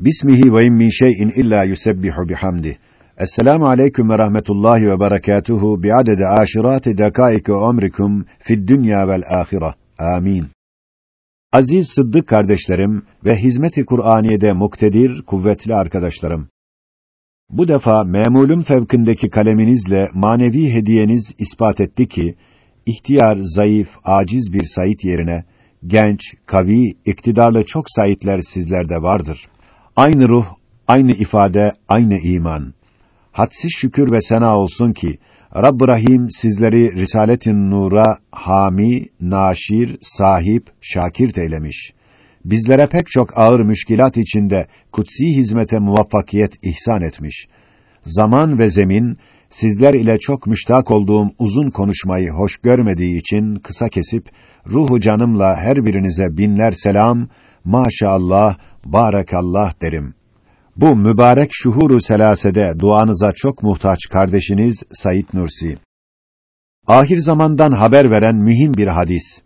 Bismihi ve in min şey'in illa yusebbihu bihamdi. Esselamu aleyküm ve rahmetullahi ve berekatuhu bi'adede aşirati dekaik ve umrikum fid dünya vel ahire. Amin. Aziz Sıddık kardeşlerim ve hizmet-i Kur'aniye'de muktedir, kuvvetli arkadaşlarım. Bu defa memulüm fevkindeki kaleminizle manevi hediyeniz ispat etti ki, ihtiyar, zayıf, aciz bir Said yerine, genç, kavi, iktidarlı çok Saidler sizlerde vardır. Aynı ruh, aynı ifade, aynı iman. Hadsiz şükür ve sena olsun ki, Rabb-ı Rahim sizleri Risaletin Nur'a hami, naşir, sahip, şakir eylemiş. Bizlere pek çok ağır müşkilat içinde kutsi hizmete muvaffakiyet ihsan etmiş. Zaman ve zemin sizler ile çok müştak olduğum uzun konuşmayı hoş görmediği için kısa kesip ruhu canımla her birinize binler selam, maşallah, barakallah derim. Bu mübarek şuhuru selasede duanıza çok muhtaç kardeşiniz Sayit Nursi. Ahir zamandan haber veren mühim bir hadis.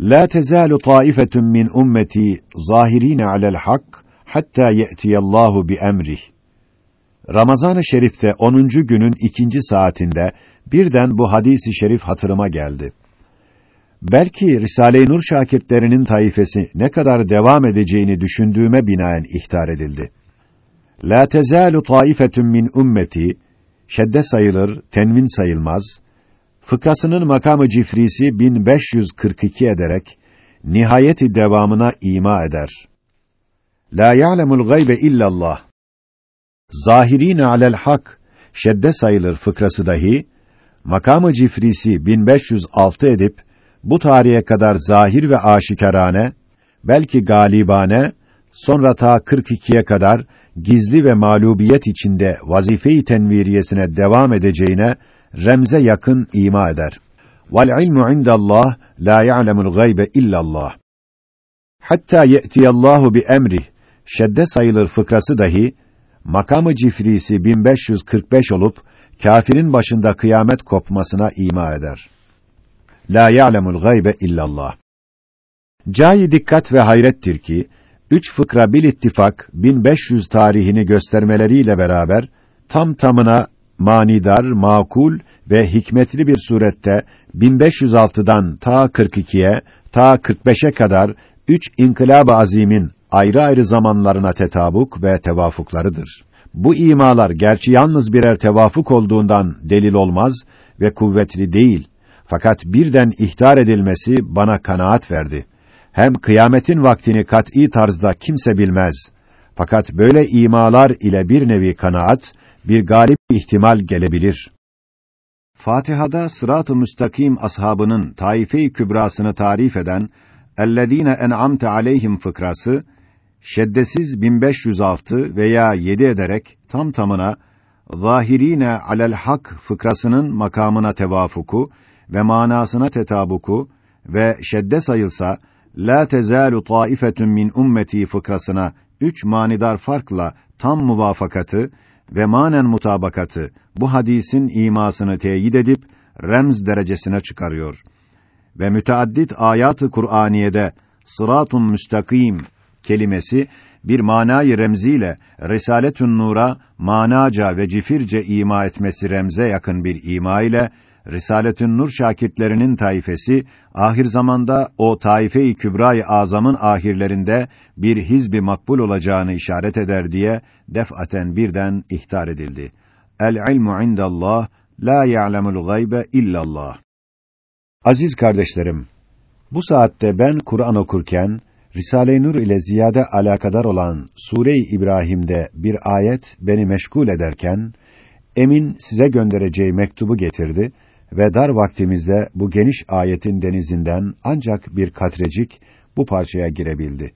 La tezalu taifetun min ummeti zahirin alel hak hatta ye'tiyallahu bi emrih. Ramazan-ı Şerif'te 10. günün ikinci saatinde birden bu hadisi şerif hatırıma geldi. Belki Risale-i Nur şakirtlerinin taifesi ne kadar devam edeceğini düşündüğüme binaen ihtar edildi. La tezalu taifetun min ummeti şedde sayılır, tenvin sayılmaz. Fıkrasının makamı cifrisi 1542 ederek nihayeti devamına ima eder. La ya'lemul gaybe illallah. Zahirin alel hak şedde sayılır fıkrası dahi makamı cifrisi 1506 edip bu tarihe kadar zahir ve aşikarane belki galibane sonra ta 42'ye kadar gizli ve mağlubiyet içinde vazife-i tenviriyesine devam edeceğine remze yakın ima eder. Vel ilmu indallah la ya'lemul gaybe illallah. Hatta ye'tiyallahu bi emri şedde sayılır fıkrası dahi makamı cifrisi 1545 olup kafirin başında kıyamet kopmasına ima eder. La ya'lemul gaybe illallah. Cayi dikkat ve hayrettir ki üç fıkra bil ittifak 1500 tarihini göstermeleriyle beraber tam tamına manidar, makul ve hikmetli bir surette 1506'dan ta 42'ye, ta 45'e kadar üç inkılab-ı azimin ayrı ayrı zamanlarına tetabuk ve tevafuklarıdır. Bu imalar gerçi yalnız birer tevafuk olduğundan delil olmaz ve kuvvetli değil. Fakat birden ihtar edilmesi bana kanaat verdi. Hem kıyametin vaktini kat'î tarzda kimse bilmez. Fakat böyle imalar ile bir nevi kanaat, bir galip ihtimal gelebilir. Fatiha'da sırat-ı müstakim ashabının taife-i kübrasını tarif eden "Ellezîne en'amte aleyhim" fıkrası şeddesiz 1506 veya 7 ederek tam tamına zahirine alel hak fıkrasının makamına tevafuku ve manasına tetabuku ve şedde sayılsa la tezalu taifetun min ummeti fıkrasına üç manidar farkla tam muvafakatı ve manen mutabakatı bu hadisin imasını teyit edip remz derecesine çıkarıyor. Ve müteaddit ayat-ı Kur'aniyede sıratun müstakim kelimesi bir manayı remziyle Risaletün Nur'a manaca ve cifirce ima etmesi remze yakın bir ima ile Risaletün Nur şakirtlerinin taifesi ahir zamanda o taife-i kübra-i azamın ahirlerinde bir hizbi makbul olacağını işaret eder diye defaten birden ihtar edildi. El ilmu indallah la ya'lemul gaybe illallah. Aziz kardeşlerim, bu saatte ben Kur'an okurken Risale-i Nur ile ziyade alakadar olan Sure-i İbrahim'de bir ayet beni meşgul ederken Emin size göndereceği mektubu getirdi ve dar vaktimizde bu geniş ayetin denizinden ancak bir katrecik bu parçaya girebildi.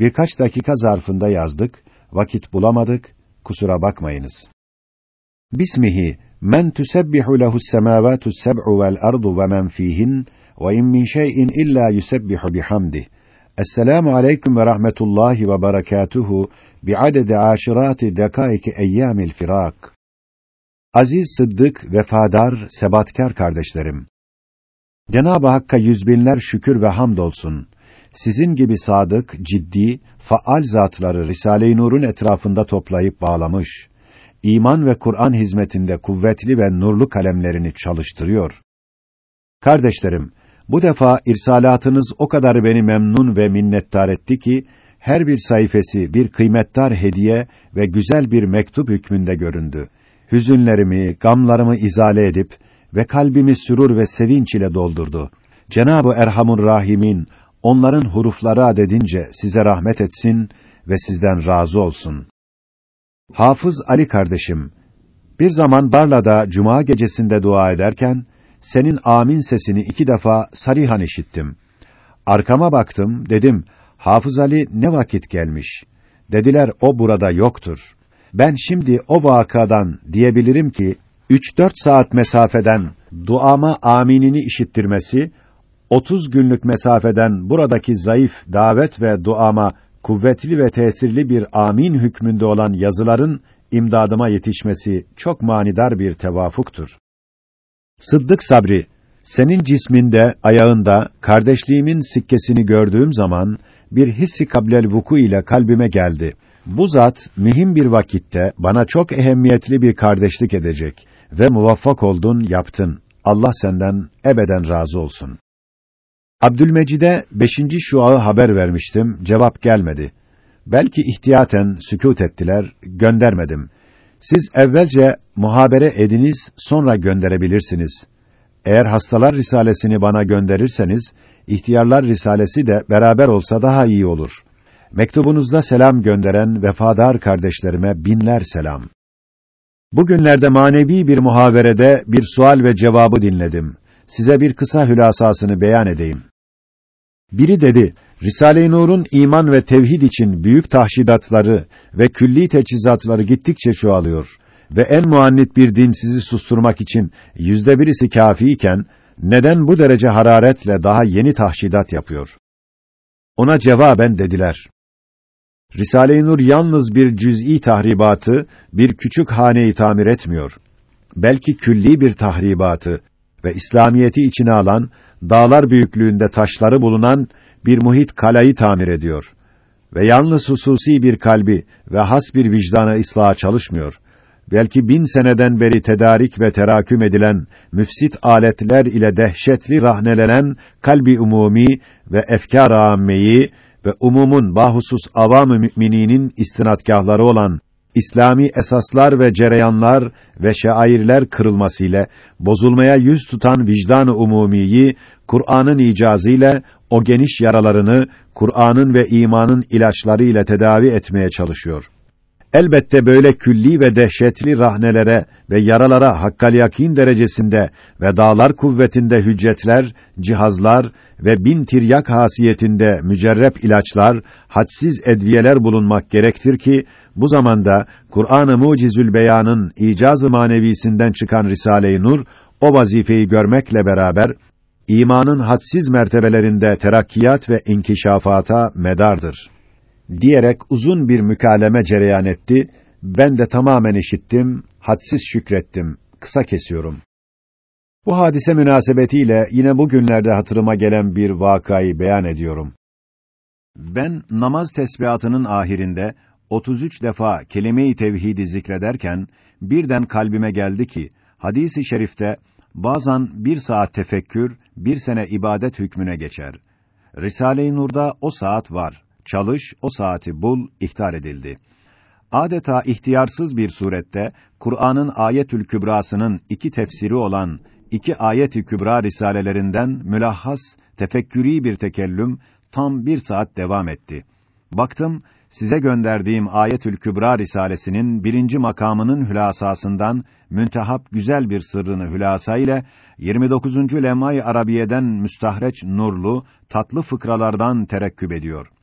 Birkaç dakika zarfında yazdık, vakit bulamadık, kusura bakmayınız. Bismihi men tusebbihu lehu's semavatu seb'u vel ardu ve men fihin ve in min şey'in illa yusebbihu bihamdi. Esselamu aleyküm ve rahmetullahi ve berekatuhu bi'adede aşirati dekaiki eyyamil firak. Aziz Sıddık, vefadar, sebatkar kardeşlerim. Cenab-ı Hakk'a yüz binler şükür ve hamdolsun. sizin gibi sadık, ciddi, faal zatları Risale-i Nur'un etrafında toplayıp bağlamış, iman ve Kur'an hizmetinde kuvvetli ve nurlu kalemlerini çalıştırıyor. Kardeşlerim, bu defa irsalatınız o kadar beni memnun ve minnettar etti ki, her bir sayfası bir kıymetdar hediye ve güzel bir mektup hükmünde göründü. Hüzünlerimi, gamlarımı izale edip ve kalbimi sürur ve sevinç ile doldurdu. Cenab-ı Erhamur Rahim'in onların hurufları adedince size rahmet etsin ve sizden razı olsun. Hafız Ali kardeşim, bir zaman Barla'da cuma gecesinde dua ederken senin amin sesini iki defa sarihan işittim. Arkama baktım, dedim, Hafız Ali ne vakit gelmiş? Dediler, o burada yoktur. Ben şimdi o vakadan diyebilirim ki, üç dört saat mesafeden duama aminini işittirmesi, otuz günlük mesafeden buradaki zayıf davet ve duama kuvvetli ve tesirli bir amin hükmünde olan yazıların imdadıma yetişmesi çok manidar bir tevafuktur. Sıddık Sabri, senin cisminde, ayağında kardeşliğimin sikkesini gördüğüm zaman bir hissi kablel vuku ile kalbime geldi. Bu zat mühim bir vakitte bana çok ehemmiyetli bir kardeşlik edecek ve muvaffak oldun, yaptın. Allah senden ebeden razı olsun. Abdülmecid'e beşinci şuağı haber vermiştim, cevap gelmedi. Belki ihtiyaten sükût ettiler, göndermedim. Siz evvelce muhabere ediniz, sonra gönderebilirsiniz. Eğer hastalar risalesini bana gönderirseniz, ihtiyarlar risalesi de beraber olsa daha iyi olur. Mektubunuzda selam gönderen vefadar kardeşlerime binler selam. Bugünlerde manevi bir muhaverede bir sual ve cevabı dinledim. Size bir kısa hülasasını beyan edeyim. Biri dedi, Risale-i Nur'un iman ve tevhid için büyük tahşidatları ve külli teçhizatları gittikçe çoğalıyor ve en muannit bir din sizi susturmak için yüzde birisi kâfiyken, neden bu derece hararetle daha yeni tahşidat yapıyor? Ona cevaben dediler. Risale-i Nur yalnız bir cüz'i tahribatı, bir küçük haneyi tamir etmiyor. Belki külli bir tahribatı ve İslamiyeti içine alan, dağlar büyüklüğünde taşları bulunan bir muhit kalayı tamir ediyor. Ve yalnız hususi bir kalbi ve has bir vicdana ıslaha çalışmıyor. Belki bin seneden beri tedarik ve teraküm edilen müfsit aletler ile dehşetli rahnelenen kalbi umumi ve efkar âmmeyi ve umumun bahusus avam-ı mümininin istinadgahları olan İslami esaslar ve cereyanlar ve şairler kırılması ile bozulmaya yüz tutan vicdan-ı umumiyi Kur'an'ın icazı ile o geniş yaralarını Kur'an'ın ve imanın ilaçları ile tedavi etmeye çalışıyor. Elbette böyle külli ve dehşetli rahnelere ve yaralara hakkal yakin derecesinde ve dağlar kuvvetinde hüccetler, cihazlar ve bin tiryak hasiyetinde mücerrep ilaçlar, hadsiz edviyeler bulunmak gerektir ki bu zamanda Kur'an-ı Mucizül Beyan'ın icaz-ı manevisinden çıkan Risale-i Nur o vazifeyi görmekle beraber imanın hadsiz mertebelerinde terakkiyat ve inkişafata medardır diyerek uzun bir mükaleme cereyan etti. Ben de tamamen işittim, hadsiz şükrettim. Kısa kesiyorum. Bu hadise münasebetiyle yine bugünlerde hatırıma gelen bir vakayı beyan ediyorum. Ben namaz tesbihatının ahirinde 33 defa kelime-i tevhidi zikrederken birden kalbime geldi ki hadisi şerifte bazen bir saat tefekkür, bir sene ibadet hükmüne geçer. Risale-i Nur'da o saat var. Çalış, o saati bul, ihtar edildi. Adeta ihtiyarsız bir surette Kur'an'ın Ayetül Kübrası'nın iki tefsiri olan iki ayet-i kübra risalelerinden mülahhas, tefekkürî bir tekellüm tam bir saat devam etti. Baktım, size gönderdiğim Ayetül Kübra risalesinin birinci makamının hülasasından müntehap güzel bir sırrını hülasa ile 29. Lemay Arabiye'den müstahreç nurlu tatlı fıkralardan terekküp ediyor.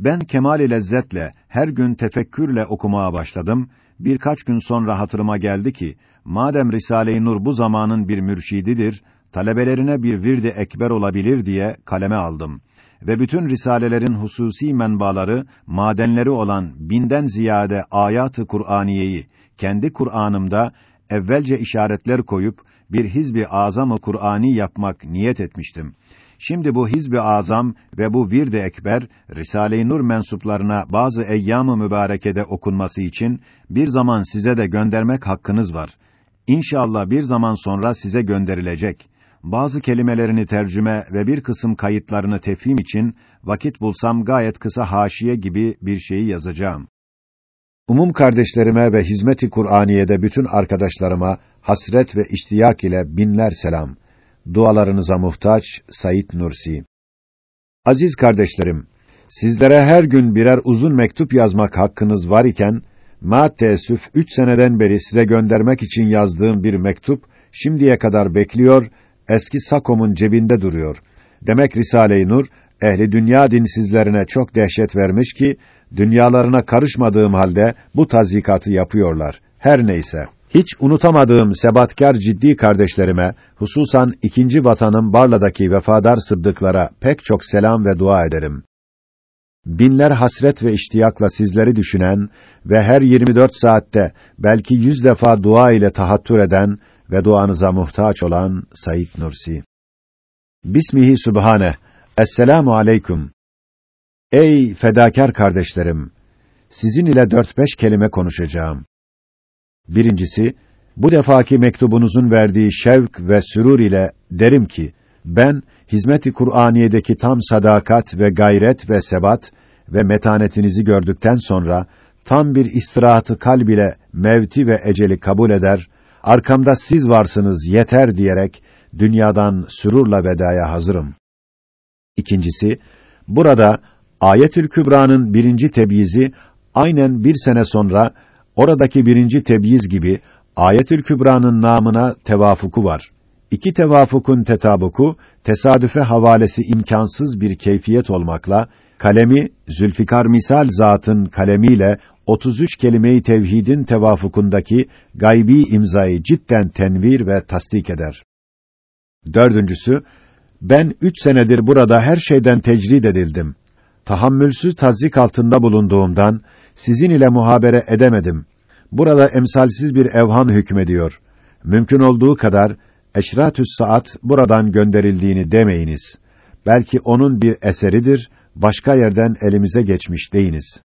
Ben kemal lezzetle her gün tefekkürle okumaya başladım. Birkaç gün sonra hatırıma geldi ki madem Risale-i Nur bu zamanın bir mürşididir, talebelerine bir virde ekber olabilir diye kaleme aldım ve bütün risalelerin hususi menbaları, madenleri olan binden ziyade ayat-ı Kur'aniyeyi kendi Kur'an'ımda evvelce işaretler koyup bir hizbi azam-ı Kur'ani yapmak niyet etmiştim. Şimdi bu Hizb-i Azam ve bu Vird-i Ekber Risale-i Nur mensuplarına bazı eyyam-ı mübarekede okunması için bir zaman size de göndermek hakkınız var. İnşallah bir zaman sonra size gönderilecek. Bazı kelimelerini tercüme ve bir kısım kayıtlarını tefhim için vakit bulsam gayet kısa haşiye gibi bir şeyi yazacağım. Umum kardeşlerime ve hizmeti Kur'aniye'de bütün arkadaşlarıma hasret ve iştiyak ile binler selam. Dualarınıza muhtaç Sayit Nursi. Aziz kardeşlerim, sizlere her gün birer uzun mektup yazmak hakkınız var iken, ma teessüf üç seneden beri size göndermek için yazdığım bir mektup, şimdiye kadar bekliyor, eski Sakom'un cebinde duruyor. Demek Risale-i Nur, ehli dünya dinsizlerine çok dehşet vermiş ki, dünyalarına karışmadığım halde bu tazikatı yapıyorlar. Her neyse. Hiç unutamadığım sebatkar ciddi kardeşlerime, hususan ikinci vatanım Barla'daki vefadar sıddıklara pek çok selam ve dua ederim. Binler hasret ve iştiyakla sizleri düşünen ve her 24 saatte belki yüz defa dua ile tahattür eden ve duanıza muhtaç olan Said Nursi. Bismihi Sübhane. Esselamu aleyküm. Ey fedakar kardeşlerim! Sizin ile dört beş kelime konuşacağım. Birincisi, bu defaki mektubunuzun verdiği şevk ve sürur ile derim ki, ben, hizmet-i Kur'aniye'deki tam sadakat ve gayret ve sebat ve metanetinizi gördükten sonra, tam bir istirahatı kalb ile mevti ve eceli kabul eder, arkamda siz varsınız yeter diyerek, dünyadan sürurla vedaya hazırım. İkincisi, burada, Ayetül Kübra'nın birinci tebyizi, aynen bir sene sonra, Oradaki birinci tebyiz gibi Ayetül Kübra'nın namına tevafuku var. İki tevafukun tetabuku tesadüfe havalesi imkansız bir keyfiyet olmakla kalemi Zülfikar misal zatın kalemiyle 33 kelime-i tevhidin tevafukundaki gaybi imzayı cidden tenvir ve tasdik eder. Dördüncüsü, ben üç senedir burada her şeyden tecrid edildim. Tahammülsüz tazik altında bulunduğumdan, sizin ile muhabere edemedim. Burada emsalsiz bir evham hükmediyor. Mümkün olduğu kadar eşratü's saat buradan gönderildiğini demeyiniz. Belki onun bir eseridir, başka yerden elimize geçmiş deyiniz.